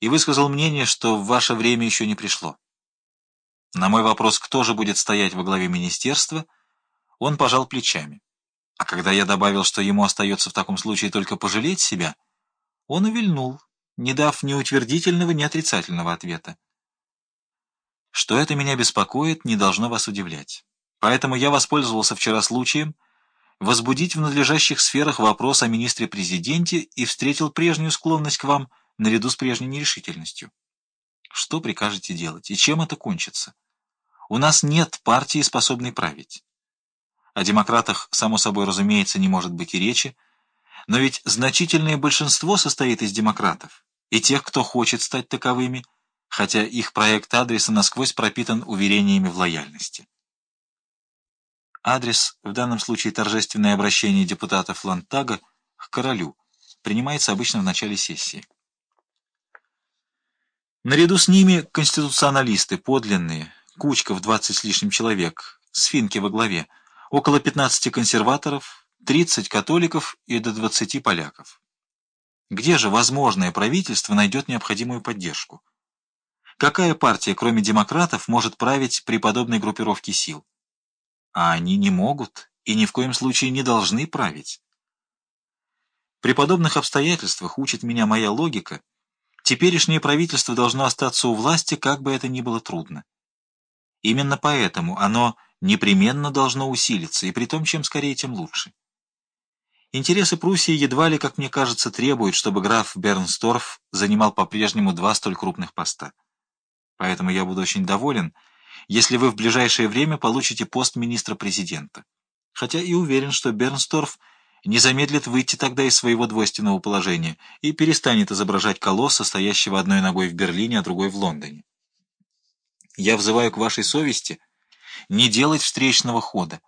и высказал мнение, что ваше время еще не пришло. На мой вопрос, кто же будет стоять во главе министерства, он пожал плечами. А когда я добавил, что ему остается в таком случае только пожалеть себя, он увильнул, не дав ни утвердительного, ни отрицательного ответа. Что это меня беспокоит, не должно вас удивлять. Поэтому я воспользовался вчера случаем возбудить в надлежащих сферах вопрос о министре-президенте и встретил прежнюю склонность к вам наряду с прежней нерешительностью. Что прикажете делать и чем это кончится? У нас нет партии, способной править. О демократах, само собой разумеется, не может быть и речи, но ведь значительное большинство состоит из демократов и тех, кто хочет стать таковыми, хотя их проект адреса насквозь пропитан уверениями в лояльности. Адрес, в данном случае торжественное обращение депутатов Лантага к королю, принимается обычно в начале сессии. Наряду с ними конституционалисты, подлинные, кучка в 20 с лишним человек, с Финки во главе, около 15 консерваторов, 30 католиков и до 20 поляков. Где же возможное правительство найдет необходимую поддержку? Какая партия, кроме демократов, может править при подобной группировке сил? А они не могут и ни в коем случае не должны править. При подобных обстоятельствах, учит меня моя логика, теперешнее правительство должно остаться у власти, как бы это ни было трудно. Именно поэтому оно непременно должно усилиться, и при том, чем скорее, тем лучше. Интересы Пруссии едва ли, как мне кажется, требуют, чтобы граф Бернсторф занимал по-прежнему два столь крупных поста. Поэтому я буду очень доволен, если вы в ближайшее время получите пост министра-президента. Хотя и уверен, что Бернсторф не замедлит выйти тогда из своего двойственного положения и перестанет изображать колосса, стоящего одной ногой в Берлине, а другой в Лондоне. Я взываю к вашей совести не делать встречного хода,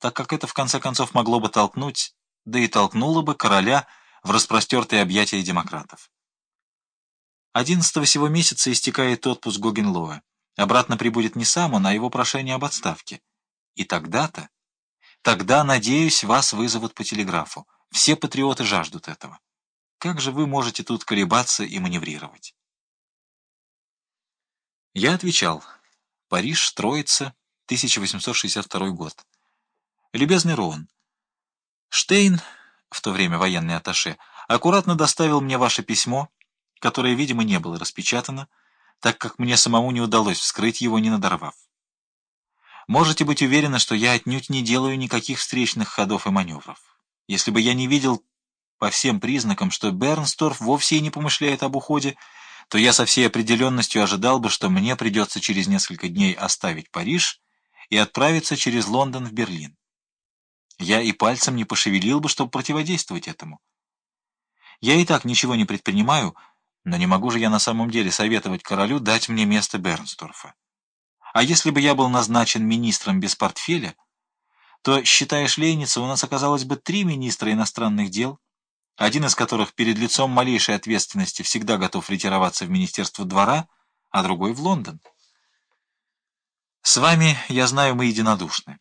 так как это в конце концов могло бы толкнуть, да и толкнуло бы короля в распростертые объятия демократов. 11 сего месяца истекает отпуск Гогенлоа. Обратно прибудет не сам он, а его прошение об отставке. И тогда-то, тогда, надеюсь, вас вызовут по телеграфу. Все патриоты жаждут этого. Как же вы можете тут колебаться и маневрировать? Я отвечал. Париж, Троица, 1862 год. Любезный Роун, Штейн, в то время военный атташе, аккуратно доставил мне ваше письмо, которое, видимо, не было распечатано, так как мне самому не удалось вскрыть его, не надорвав. Можете быть уверены, что я отнюдь не делаю никаких встречных ходов и маневров. Если бы я не видел по всем признакам, что Бернсторф вовсе и не помышляет об уходе, то я со всей определенностью ожидал бы, что мне придется через несколько дней оставить Париж и отправиться через Лондон в Берлин. Я и пальцем не пошевелил бы, чтобы противодействовать этому. Я и так ничего не предпринимаю, но не могу же я на самом деле советовать королю дать мне место Бернсторфа. А если бы я был назначен министром без портфеля, то, считая Шлейница, у нас оказалось бы три министра иностранных дел, один из которых перед лицом малейшей ответственности всегда готов ретироваться в Министерство двора, а другой в Лондон. С вами, я знаю, мы единодушны.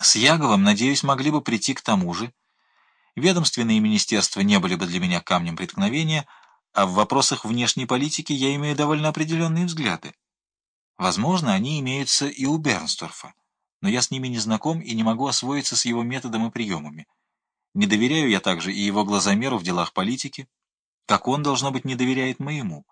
С Яговом, надеюсь, могли бы прийти к тому же. Ведомственные министерства не были бы для меня камнем преткновения, а в вопросах внешней политики я имею довольно определенные взгляды. Возможно, они имеются и у Бернсторфа, но я с ними не знаком и не могу освоиться с его методом и приемами. Не доверяю я также и его глазомеру в делах политики, как он, должно быть, не доверяет моему.